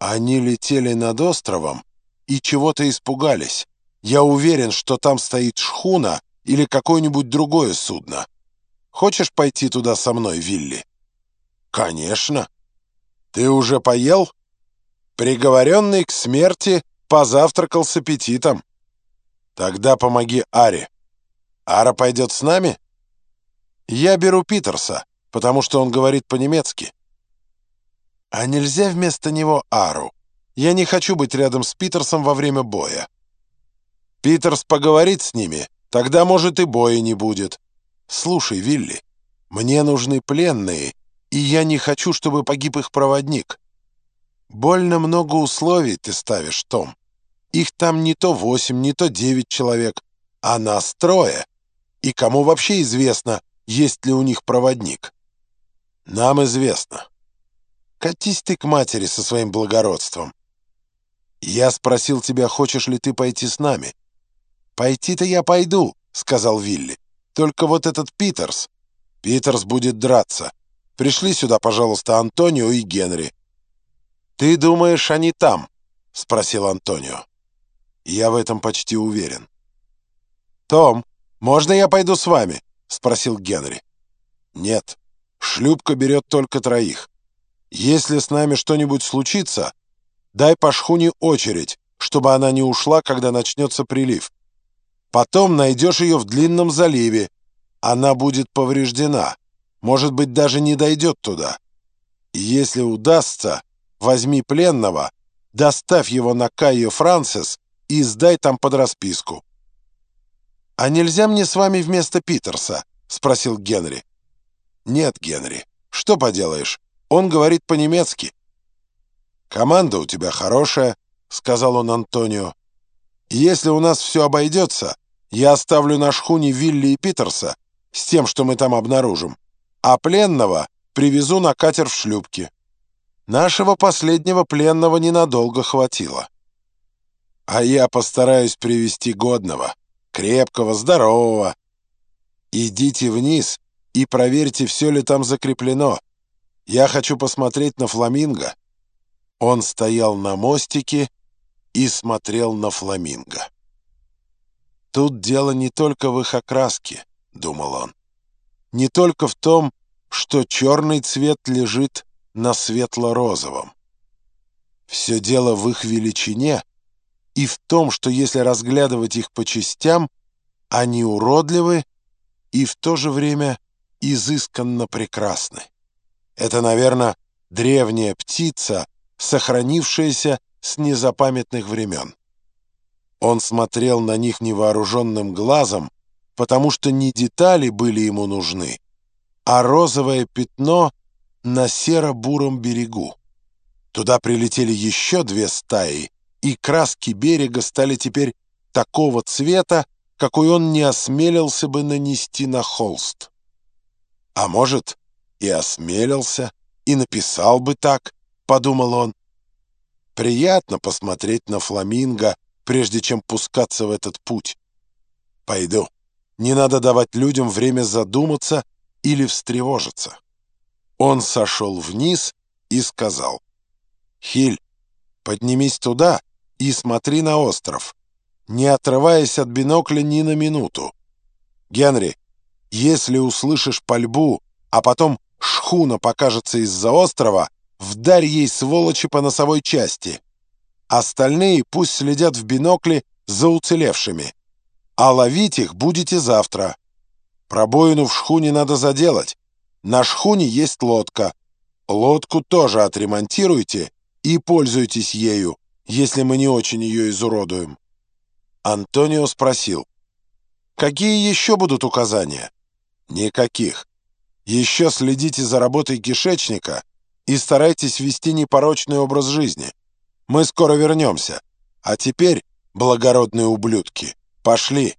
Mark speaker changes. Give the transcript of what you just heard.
Speaker 1: Они летели над островом и чего-то испугались. Я уверен, что там стоит шхуна или какое-нибудь другое судно. Хочешь пойти туда со мной, Вилли? Конечно. Ты уже поел? Приговоренный к смерти позавтракал с аппетитом. Тогда помоги Аре. Ара пойдет с нами? Я беру Питерса, потому что он говорит по-немецки. А нельзя вместо него Ару? Я не хочу быть рядом с Питерсом во время боя. Питерс поговорит с ними, тогда, может, и боя не будет. Слушай, Вилли, мне нужны пленные, и я не хочу, чтобы погиб их проводник. Больно много условий ты ставишь, Том. Их там не то восемь, не то девять человек, а нас трое. И кому вообще известно, есть ли у них проводник? Нам известно. Катись ты к матери со своим благородством. Я спросил тебя, хочешь ли ты пойти с нами. Пойти-то я пойду, сказал Вилли. Только вот этот Питерс. Питерс будет драться. Пришли сюда, пожалуйста, Антонио и Генри. Ты думаешь, они там? Спросил Антонио. Я в этом почти уверен. Том, можно я пойду с вами? Спросил Генри. Нет, шлюпка берет только троих. Если с нами что-нибудь случится, дай по шхуне очередь, чтобы она не ушла, когда начнется прилив. Потом найдешь ее в длинном заливе. Она будет повреждена. Может быть, даже не дойдет туда. если удастся, возьми пленного, доставь его на Кайо Франсис и сдай там под расписку. «А нельзя мне с вами вместо Питерса?» — спросил Генри. «Нет, Генри, что поделаешь? Он говорит по-немецки. «Команда у тебя хорошая», — сказал он Антонио. «Если у нас все обойдется, я оставлю на шхуне Вилли и Питерса с тем, что мы там обнаружим, а пленного привезу на катер в шлюпке. Нашего последнего пленного ненадолго хватило. А я постараюсь привести годного, крепкого, здорового. Идите вниз и проверьте, все ли там закреплено». Я хочу посмотреть на фламинго». Он стоял на мостике и смотрел на фламинго. «Тут дело не только в их окраске», — думал он. «Не только в том, что черный цвет лежит на светло-розовом. Все дело в их величине и в том, что если разглядывать их по частям, они уродливы и в то же время изысканно прекрасны. Это, наверное, древняя птица, сохранившаяся с незапамятных времен. Он смотрел на них невооруженным глазом, потому что не детали были ему нужны, а розовое пятно на серо-буром берегу. Туда прилетели еще две стаи, и краски берега стали теперь такого цвета, какой он не осмелился бы нанести на холст. А может, и осмелился, и написал бы так, подумал он. Приятно посмотреть на фламинго, прежде чем пускаться в этот путь. Пойду. Не надо давать людям время задуматься или встревожиться. Он сошел вниз и сказал. «Хиль, поднимись туда и смотри на остров, не отрываясь от бинокля ни на минуту. Генри, если услышишь пальбу, а потом шхуна покажется из-за острова, вдарь ей сволочи по носовой части. Остальные пусть следят в бинокле за уцелевшими. А ловить их будете завтра. Пробоину в шхуне надо заделать. На шхуне есть лодка. Лодку тоже отремонтируйте и пользуйтесь ею, если мы не очень ее изуродуем. Антонио спросил, какие еще будут указания? Никаких. Еще следите за работой кишечника и старайтесь вести непорочный образ жизни. Мы скоро вернемся. А теперь, благородные ублюдки, пошли».